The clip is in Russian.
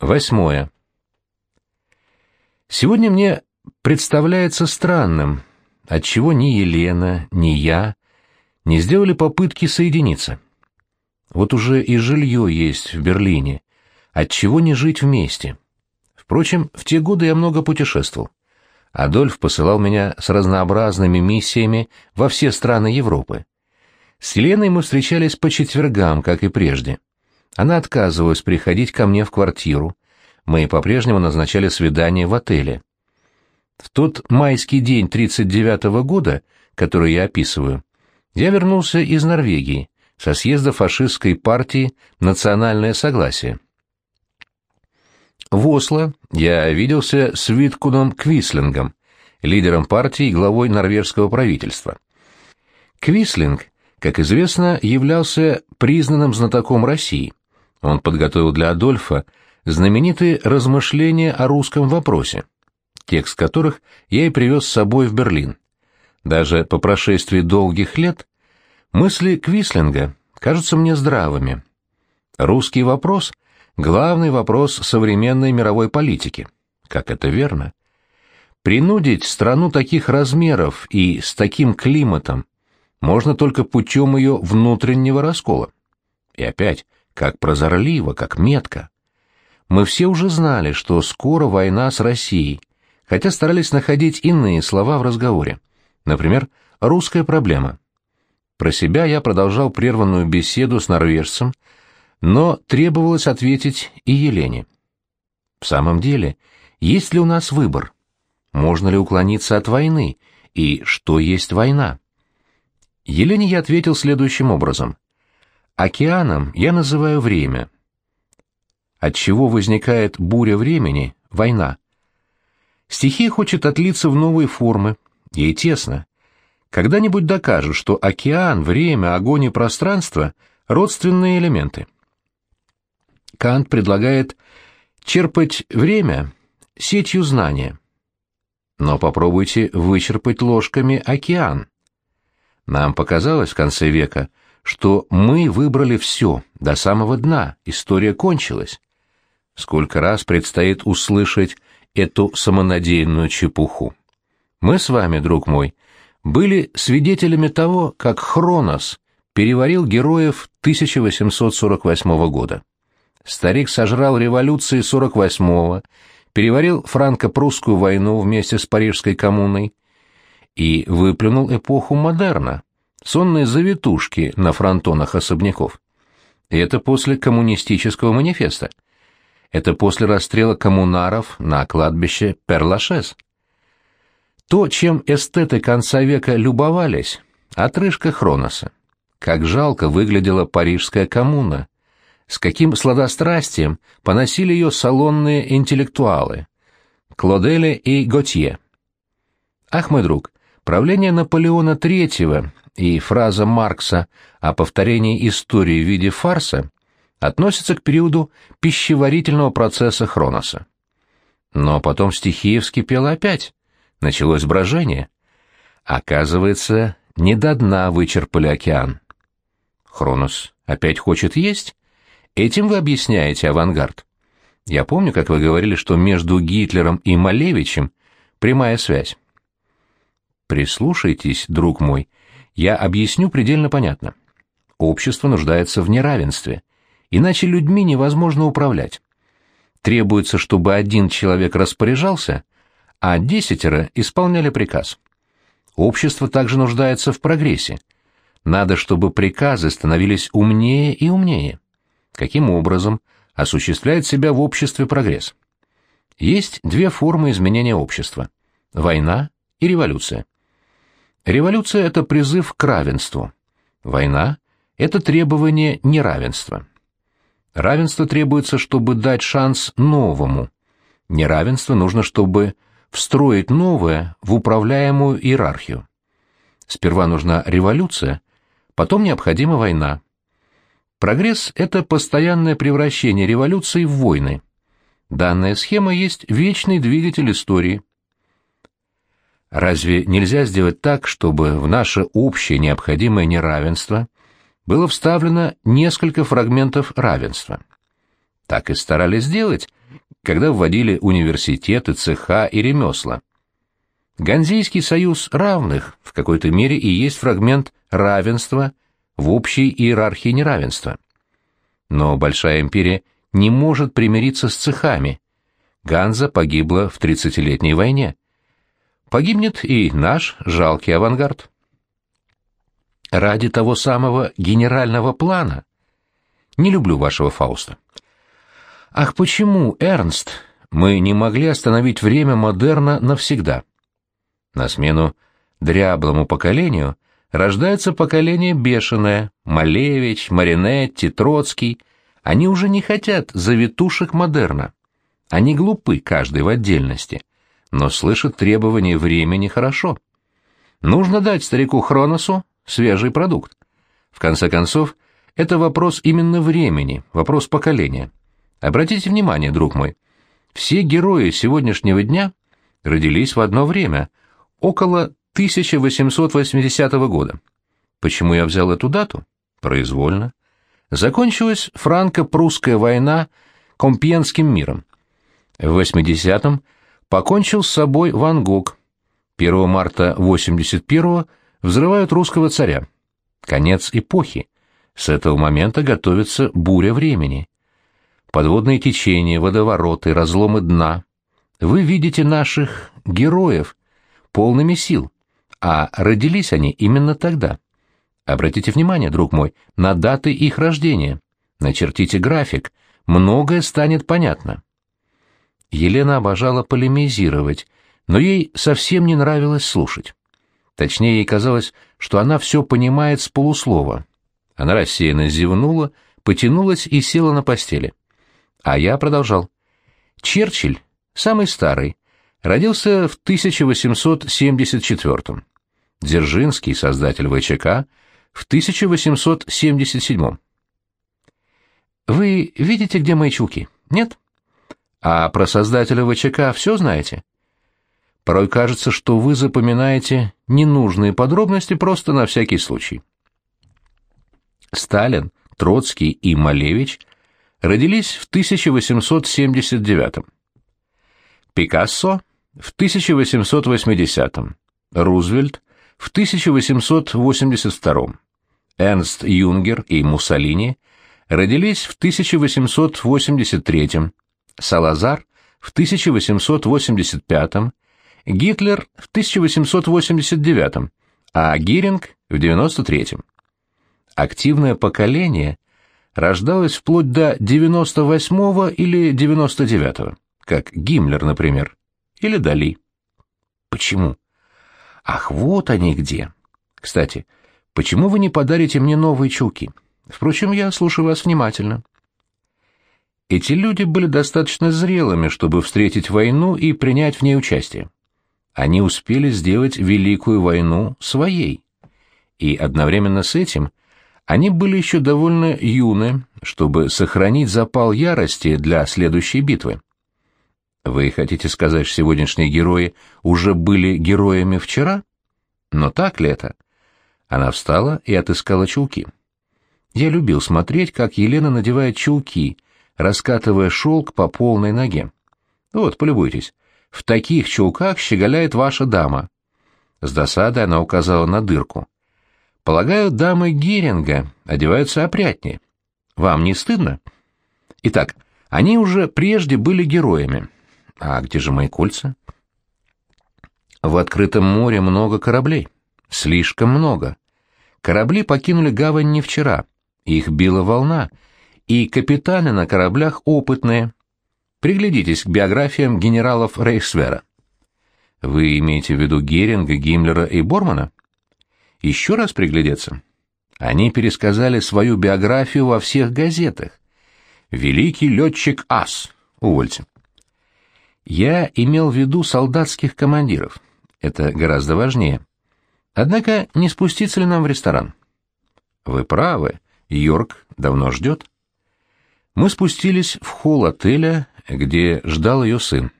Восьмое. Сегодня мне представляется странным, отчего ни Елена, ни я не сделали попытки соединиться. Вот уже и жилье есть в Берлине, отчего не жить вместе. Впрочем, в те годы я много путешествовал. Адольф посылал меня с разнообразными миссиями во все страны Европы. С Еленой мы встречались по четвергам, как и прежде. Она отказывалась приходить ко мне в квартиру. Мы по-прежнему назначали свидание в отеле. В тот майский день 39-го года, который я описываю, я вернулся из Норвегии со съезда фашистской партии «Национальное согласие». В Осло я виделся с Виткуном Квислингом, лидером партии и главой норвежского правительства. Квислинг, как известно, являлся признанным знатоком России. Он подготовил для Адольфа знаменитые размышления о русском вопросе, текст которых я и привез с собой в Берлин. Даже по прошествии долгих лет мысли Квислинга кажутся мне здравыми. Русский вопрос — главный вопрос современной мировой политики. Как это верно? Принудить страну таких размеров и с таким климатом можно только путем ее внутреннего раскола. И опять, как прозорливо, как метко. Мы все уже знали, что скоро война с Россией, хотя старались находить иные слова в разговоре. Например, «русская проблема». Про себя я продолжал прерванную беседу с норвежцем, но требовалось ответить и Елене. В самом деле, есть ли у нас выбор? Можно ли уклониться от войны? И что есть война? Елене я ответил следующим образом. Океаном я называю время. От чего возникает буря времени, война? Стихия хочет отлиться в новые формы, ей тесно. Когда-нибудь докажут, что океан, время, огонь и пространство — родственные элементы. Кант предлагает черпать время сетью знания. Но попробуйте вычерпать ложками океан. Нам показалось в конце века, что мы выбрали все, до самого дна, история кончилась. Сколько раз предстоит услышать эту самонадеянную чепуху. Мы с вами, друг мой, были свидетелями того, как Хронос переварил героев 1848 года. Старик сожрал революции 48-го, переварил франко-прусскую войну вместе с Парижской коммуной и выплюнул эпоху модерна, сонные завитушки на фронтонах особняков. И это после коммунистического манифеста. Это после расстрела коммунаров на кладбище Перлашес. То, чем эстеты конца века любовались, отрыжка Хроноса. Как жалко выглядела парижская коммуна с каким сладострастием поносили ее салонные интеллектуалы Клодели и Готье. Ах, мой друг, правление Наполеона III и фраза Маркса о повторении истории в виде фарса относятся к периоду пищеварительного процесса Хроноса. Но потом стихия вскипела опять, началось брожение. Оказывается, не до дна вычерпали океан. Хронос опять хочет есть? Этим вы объясняете авангард? Я помню, как вы говорили, что между Гитлером и Малевичем прямая связь. Прислушайтесь, друг мой, я объясню предельно понятно. Общество нуждается в неравенстве, иначе людьми невозможно управлять. Требуется, чтобы один человек распоряжался, а десятеро исполняли приказ. Общество также нуждается в прогрессе. Надо, чтобы приказы становились умнее и умнее каким образом осуществляет себя в обществе прогресс. Есть две формы изменения общества – война и революция. Революция – это призыв к равенству. Война – это требование неравенства. Равенство требуется, чтобы дать шанс новому. Неравенство нужно, чтобы встроить новое в управляемую иерархию. Сперва нужна революция, потом необходима война. Прогресс – это постоянное превращение революции в войны. Данная схема есть вечный двигатель истории. Разве нельзя сделать так, чтобы в наше общее необходимое неравенство было вставлено несколько фрагментов равенства? Так и старались сделать когда вводили университеты, цеха и ремесла. Ганзейский союз равных в какой-то мере и есть фрагмент равенства в общей иерархии неравенства. Но Большая империя не может примириться с цехами. Ганза погибла в тридцатилетней войне. Погибнет и наш жалкий авангард. Ради того самого генерального плана. Не люблю вашего Фауста. Ах, почему, Эрнст, мы не могли остановить время модерна навсегда? На смену дряблому поколению рождается поколение бешеное, Малевич, Маринетти, Троцкий. Они уже не хотят завитушек модерна. Они глупы, каждый в отдельности, но слышат требования времени хорошо. Нужно дать старику Хроносу свежий продукт. В конце концов, это вопрос именно времени, вопрос поколения. Обратите внимание, друг мой, все герои сегодняшнего дня родились в одно время, около 1880 года. Почему я взял эту дату? Произвольно. Закончилась франко-прусская война Компьенским миром. В 80-м покончил с собой Ван Гог. 1 марта 81-го взрывают русского царя. Конец эпохи. С этого момента готовится буря времени. Подводные течения, водовороты, разломы дна. Вы видите наших героев полными сил, а родились они именно тогда. Обратите внимание, друг мой, на даты их рождения. Начертите график, многое станет понятно. Елена обожала полемизировать, но ей совсем не нравилось слушать. Точнее, ей казалось, что она все понимает с полуслова. Она рассеянно зевнула, потянулась и села на постели. А я продолжал. Черчилль, самый старый, родился в 1874 Дзержинский, создатель ВЧК, в 1877 Вы видите, где мои чулки? Нет? А про создателя ВЧК все знаете? Порой кажется, что вы запоминаете ненужные подробности просто на всякий случай. Сталин, Троцкий и Малевич родились в 1879 Пикассо в 1880 Рузвельт в 1882 Эрнст Юнгер и Муссолини родились в 1883 Салазар в 1885 Гитлер в 1889 а Гиринг в 93 Активное поколение рождалось вплоть до 98 или 99 как Гиммлер, например, или Дали. Почему? Ах, вот они где. Кстати, почему вы не подарите мне новые чулки? Впрочем, я слушаю вас внимательно. Эти люди были достаточно зрелыми, чтобы встретить войну и принять в ней участие. Они успели сделать Великую войну своей. И одновременно с этим они были еще довольно юны, чтобы сохранить запал ярости для следующей битвы. Вы хотите сказать, что сегодняшние герои уже были героями вчера? Но так ли это? Она встала и отыскала чулки. Я любил смотреть, как Елена надевает чулки, раскатывая шелк по полной ноге. Вот, полюбуйтесь. В таких чулках щеголяет ваша дама. С досадой она указала на дырку. Полагаю, дамы Геринга одеваются опрятнее. Вам не стыдно? Итак, они уже прежде были героями. А где же мои кольца? В открытом море много кораблей. Слишком много. Корабли покинули гавань не вчера. Их била волна. И капитаны на кораблях опытные. Приглядитесь к биографиям генералов Рейхсвера. Вы имеете в виду Геринга, Гиммлера и Бормана? Еще раз приглядеться. Они пересказали свою биографию во всех газетах. Великий летчик Ас. Увольте. Я имел в виду солдатских командиров. Это гораздо важнее. Однако не спуститься ли нам в ресторан? Вы правы. Йорк давно ждет. Мы спустились в холл отеля, где ждал ее сын.